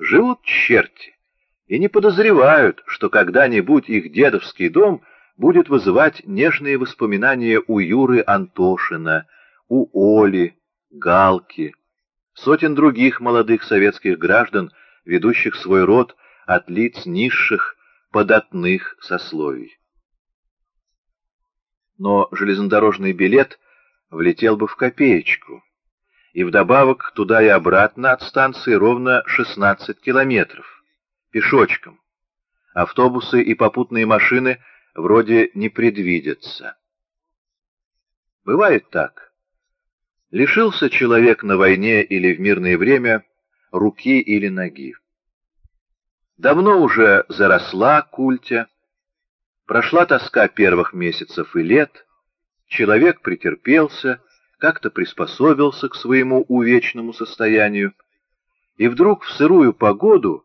Живут черти и не подозревают, что когда-нибудь их дедовский дом будет вызывать нежные воспоминания у Юры Антошина, у Оли, Галки, сотен других молодых советских граждан, ведущих свой род от лиц низших, податных сословий. Но железнодорожный билет влетел бы в копеечку, и вдобавок туда и обратно от станции ровно 16 километров, пешочком. Автобусы и попутные машины вроде не предвидятся. Бывает так. Лишился человек на войне или в мирное время руки или ноги. Давно уже заросла культя, прошла тоска первых месяцев и лет, человек претерпелся, как-то приспособился к своему увечному состоянию, и вдруг в сырую погоду,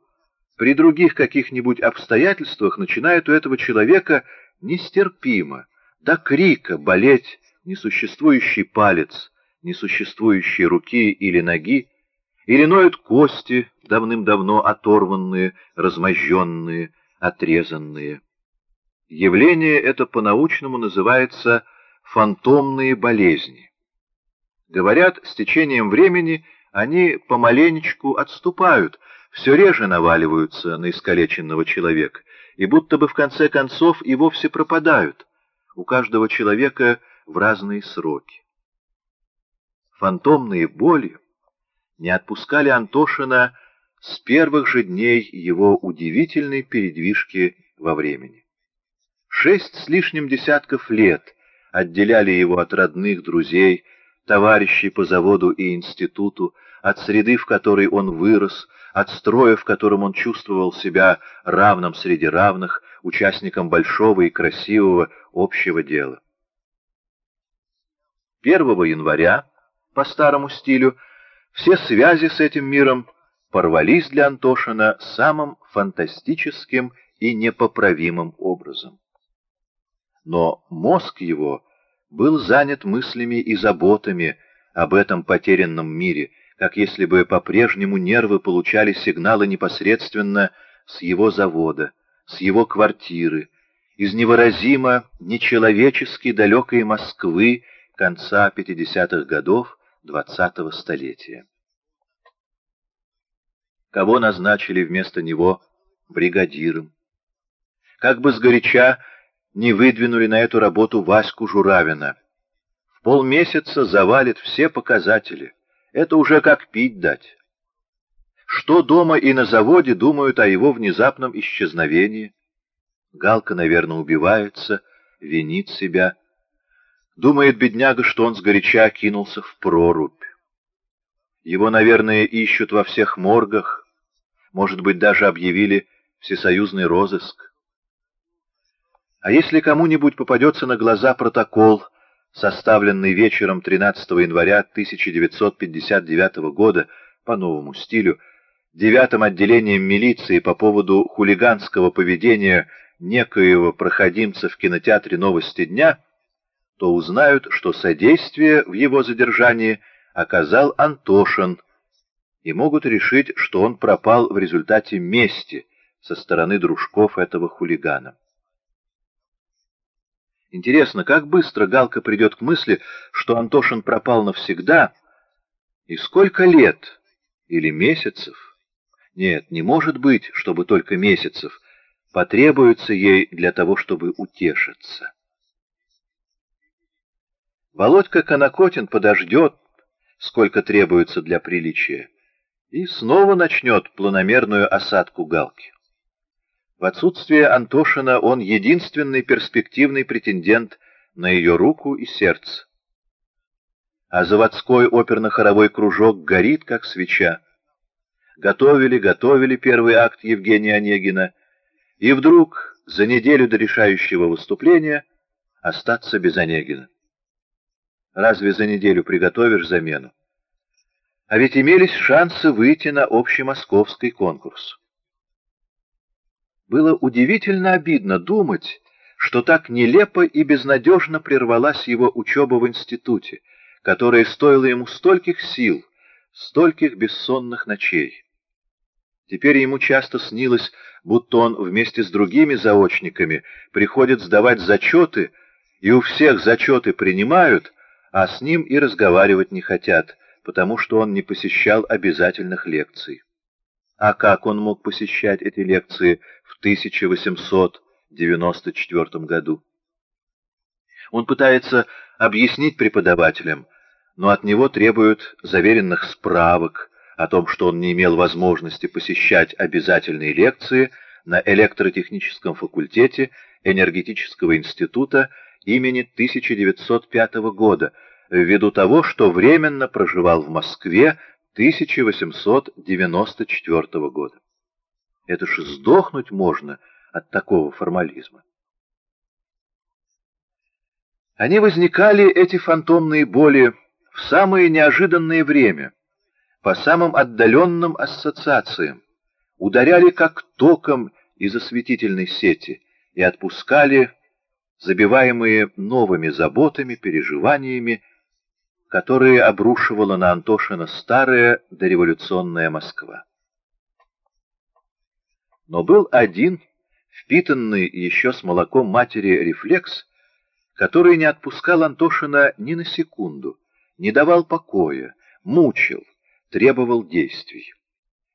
при других каких-нибудь обстоятельствах, начинает у этого человека нестерпимо, до крика болеть несуществующий палец, несуществующие руки или ноги, или ноют кости, давным-давно оторванные, размозженные, отрезанные. Явление это по-научному называется фантомные болезни. Говорят, с течением времени они помаленечку отступают, все реже наваливаются на искалеченного человека, и будто бы в конце концов и вовсе пропадают, у каждого человека в разные сроки. Фантомные боли не отпускали Антошина с первых же дней его удивительной передвижки во времени. Шесть с лишним десятков лет отделяли его от родных, друзей, товарищей по заводу и институту, от среды, в которой он вырос, от строя, в котором он чувствовал себя равным среди равных, участником большого и красивого общего дела. 1 января, по старому стилю, все связи с этим миром порвались для Антошина самым фантастическим и непоправимым образом. Но мозг его был занят мыслями и заботами об этом потерянном мире, как если бы по-прежнему нервы получали сигналы непосредственно с его завода, с его квартиры, из невыразимо нечеловечески далекой Москвы конца 50-х годов XX столетия. Кого назначили вместо него бригадиром? Как бы сгоряча не выдвинули на эту работу Ваську Журавина. В полмесяца завалит все показатели. Это уже как пить дать. Что дома и на заводе думают о его внезапном исчезновении? Галка, наверное, убивается, винит себя. Думает бедняга, что он сгоряча кинулся в прорубь. Его, наверное, ищут во всех моргах, может быть, даже объявили всесоюзный розыск. А если кому-нибудь попадется на глаза протокол, составленный вечером 13 января 1959 года по новому стилю, девятым отделением милиции по поводу хулиганского поведения некоего проходимца в кинотеатре «Новости дня», то узнают, что содействие в его задержании оказал Антошин, и могут решить, что он пропал в результате мести со стороны дружков этого хулигана. Интересно, как быстро Галка придет к мысли, что Антошин пропал навсегда, и сколько лет или месяцев? Нет, не может быть, чтобы только месяцев потребуется ей для того, чтобы утешиться. Володька Конокотин подождет, сколько требуется для приличия, и снова начнет планомерную осадку Галки. В отсутствие Антошина он единственный перспективный претендент на ее руку и сердце. А заводской оперно-хоровой кружок горит, как свеча. Готовили, готовили первый акт Евгения Онегина, и вдруг, за неделю до решающего выступления, остаться без Онегина. Разве за неделю приготовишь замену? А ведь имелись шансы выйти на общемосковский конкурс. Было удивительно обидно думать, что так нелепо и безнадежно прервалась его учеба в институте, которая стоила ему стольких сил, стольких бессонных ночей. Теперь ему часто снилось, будто он вместе с другими заочниками приходит сдавать зачеты, и у всех зачеты принимают, а с ним и разговаривать не хотят, потому что он не посещал обязательных лекций. А как он мог посещать эти лекции в 1894 году? Он пытается объяснить преподавателям, но от него требуют заверенных справок о том, что он не имел возможности посещать обязательные лекции на электротехническом факультете энергетического института имени 1905 года, ввиду того, что временно проживал в Москве 1894 года. Это ж сдохнуть можно от такого формализма. Они возникали, эти фантомные боли, в самое неожиданное время, по самым отдаленным ассоциациям, ударяли как током из осветительной сети и отпускали, забиваемые новыми заботами, переживаниями, которые обрушивала на Антошина старая дореволюционная Москва. Но был один, впитанный еще с молоком матери рефлекс, который не отпускал Антошина ни на секунду, не давал покоя, мучил, требовал действий.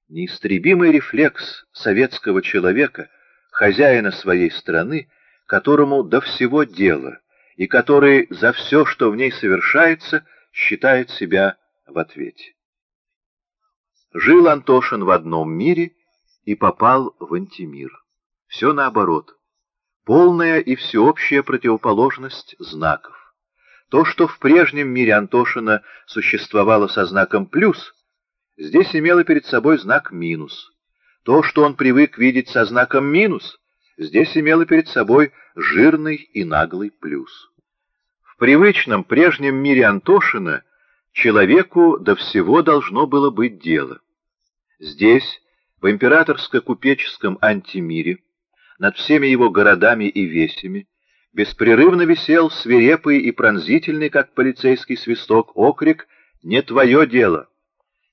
Неистребимый рефлекс советского человека, хозяина своей страны, которому до всего дела, и который за все, что в ней совершается, считает себя в ответе. Жил Антошин в одном мире и попал в антимир. Все наоборот. Полная и всеобщая противоположность знаков. То, что в прежнем мире Антошина существовало со знаком «плюс», здесь имело перед собой знак «минус». То, что он привык видеть со знаком «минус», здесь имело перед собой жирный и наглый «плюс» привычном прежнем мире Антошина человеку до всего должно было быть дело. Здесь, в императорско-купеческом антимире, над всеми его городами и весями, беспрерывно висел свирепый и пронзительный, как полицейский свисток, окрик «Не твое дело!»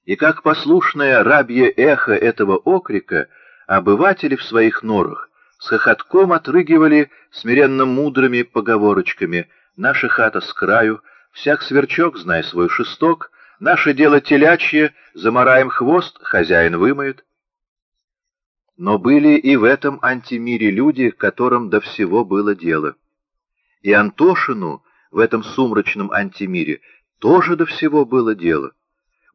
И как послушное рабье эхо этого окрика, обыватели в своих норах с хохотком отрыгивали смиренно мудрыми поговорочками Наша хата с краю, всяк сверчок, знай свой шесток, наше дело телячье, замараем хвост, хозяин вымоет. Но были и в этом антимире люди, которым до всего было дело. И Антошину в этом сумрачном антимире тоже до всего было дело.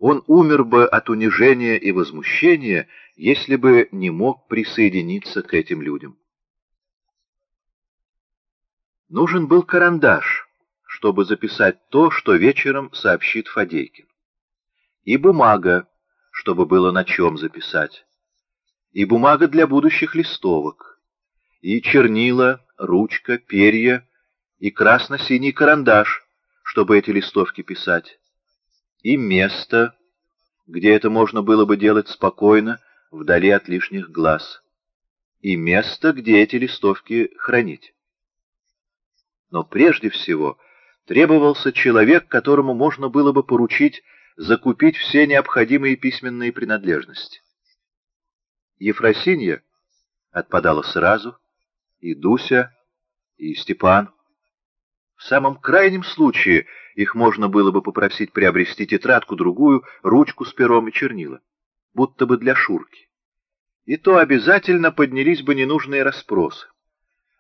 Он умер бы от унижения и возмущения, если бы не мог присоединиться к этим людям. Нужен был карандаш, чтобы записать то, что вечером сообщит Фадейкин. И бумага, чтобы было на чем записать. И бумага для будущих листовок. И чернила, ручка, перья, и красно-синий карандаш, чтобы эти листовки писать. И место, где это можно было бы делать спокойно, вдали от лишних глаз. И место, где эти листовки хранить. Но прежде всего требовался человек, которому можно было бы поручить закупить все необходимые письменные принадлежности. Ефросинья отпадала сразу, и Дуся, и Степан. В самом крайнем случае их можно было бы попросить приобрести тетрадку-другую, ручку с пером и чернила, будто бы для Шурки. И то обязательно поднялись бы ненужные расспросы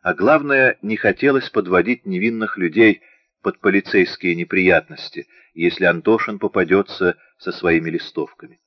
а главное, не хотелось подводить невинных людей под полицейские неприятности, если Антошин попадется со своими листовками.